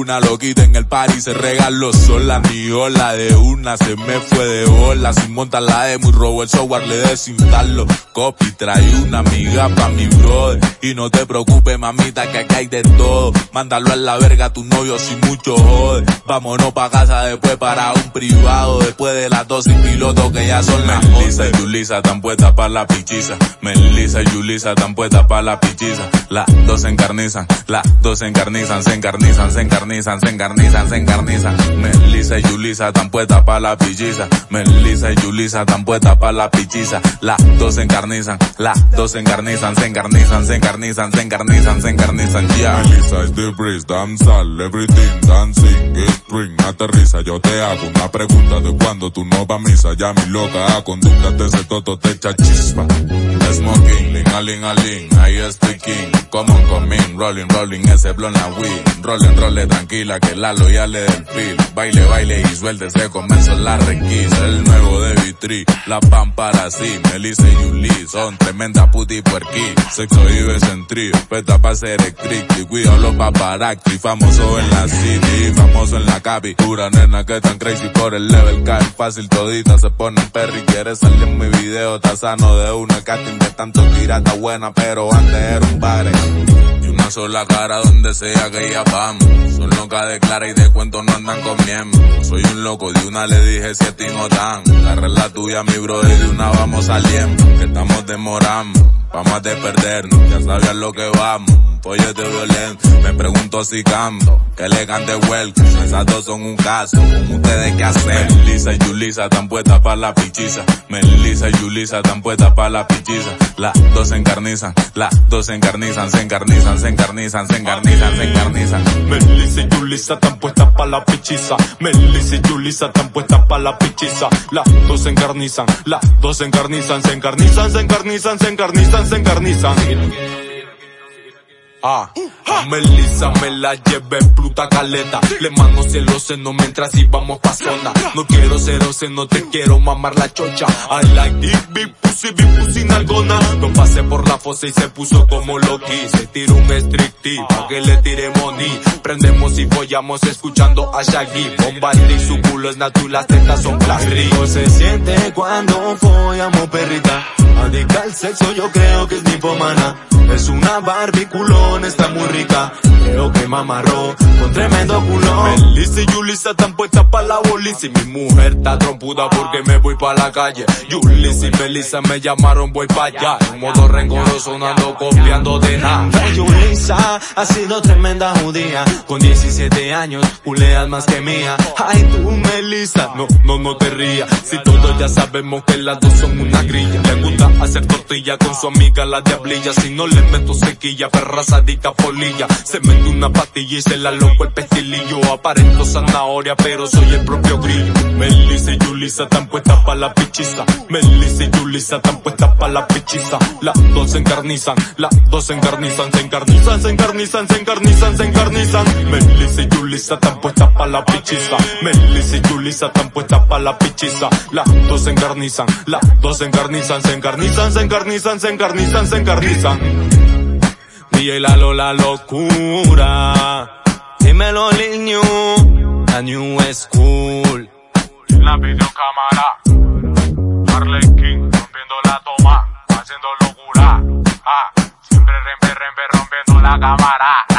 una loquita en el party se regaló sola, ni hola de una se me fue de bola, sin montar la de muy robo el software le desinstalo, copy trae una amiga pa mi brother, y no te preocupes mamita que aquí hay de todo, mándalo a la verga a tu novio sin mucho jode, vámonos pa casa después para un privado, después de las dos sin piloto que ya son las Melissa y Julissa tan puestas pa la pichiza, Melissa y Julissa tan puestas pa la pichiza, las dos se encarnizan, las dos se encarnizan, se encarnizan, se encarnizan, se encarnizan, se encarnizan. Melissa y Julissa tan puestas pa la pichiza. Melissa y Julissa tan puestas pa la pichiza. Las dos se encarnizan, las dos se encarnizan, se encarnizan, se encarnizan, se encarnizan, se encarnizan, ya. Melissa is the breeze, danzal, everything, dancing, spring, aterriza. Yo te hago una pregunta de cuando tú no vas a misa. Ya mi loca a conducta te ese toto te echa chispa. Smoking, ling, a ling, a ling, ahí estoy king. Come on, come in, rolling, rolling, ese blon la weed. Rolling, rolling, tranquila, que la loyal le feel. Baile, baile y suéltese, comenzó la requisa. El nuevo de Vitri, la pan para sí. Melissa y Yuli son tremenda puti puerqui. Sexo vives en trío, peta pa' ser estricto. Y cuidado los paparazzi, famoso en la city, famoso en la capi. Pura nena que tan crazy por el level cae fácil todita. Se pone perry, quiere salir en mi video, está sano de una casting de tanto tirata buena, pero antes era un padre. Y una sola cara donde sea que ya vamos. Son locas de clara y de cuento no andan comiendo. Soy un loco, de una le dije si a ti no dan. La regla tuya, mi brother, de una vamos saliendo. Que estamos demorando, vamos a perdernos. Ya sabías lo que vamos. Follete violento, me pregunto si cambio, que elegante welcome, esas dos son un caso, con ustedes qué hacer. Melissa y Julissa tan puestas pa' la pichiza, Melissa y Julissa tan puestas pa' la pichiza, las dos se encarnizan, las dos se encarnizan, se encarnizan, se encarnizan, se encarnizan, se encarnizan. Melissa y Julissa tan puestas pa' la pichiza, Melissa y Julissa tan puestas pa' la pichiza, las dos se encarnizan, las dos se encarnizan, se encarnizan, se encarnizan, se encarnizan, se encarnizan. Ah, a Melissa me la llevé en Pluta Caleta. Le mando cielo seno mientras íbamos pa' zona. No quiero ser no te quiero mamar la chocha. I like it, big pussy, big pussy nalgona. No pasé por la fosa y se puso como Loki. Se tiró un strictly pa' que le tire money. Prendemos y follamos escuchando a Shaggy. Bombardi, su culo es natural, las tetas son plástico. Se siente cuando follamos perrita. Adicta al sexo yo creo que es mi pomana. Es una Barbie culón, está muy rica. Creo que mamarró con tremendo culón. Melissa y Julissa están puestas pa' la bolisa. Y mi mujer está trompuda porque me voy pa' la calle. Julissa y Melissa me llamaron, voy pa' allá. En modo rencoroso, no ando copiando de nada. Julissa ha sido tremenda judía. Con 17 años, juleas más que mía. Ay, tú, Melissa, no, no, no te rías. Si todos ya sabemos que las dos son una grilla. Le gusta hacer tortilla con su amiga la diablilla. Si no le meto sequilla, perra sadica polilla. Se mete una patilla y se la loco el pestilillo. Aparento zanahoria, pero soy el propio grillo. Melissa y Julissa tan puestas pa' la pichiza. Melissa y Julissa tan puestas pa' la pichiza. Las dos se encarnizan, las dos se encarnizan, se encarnizan, se encarnizan, se encarnizan, se encarnizan. Melissa y Julissa tan puestas pa' la pichiza. Melissa y Julissa tan puestas pa' la pichiza. Las dos se encarnizan, las dos se encarnizan, se encarnizan, se encarnizan, se encarnizan, se encarnizan. DJ Lalo la locura. Dímelo Lil New, la New School. La videocámara. Harley King, rompiendo la toma, haciendo locura. Ah, siempre rempe, rempe, rompiendo la cámara.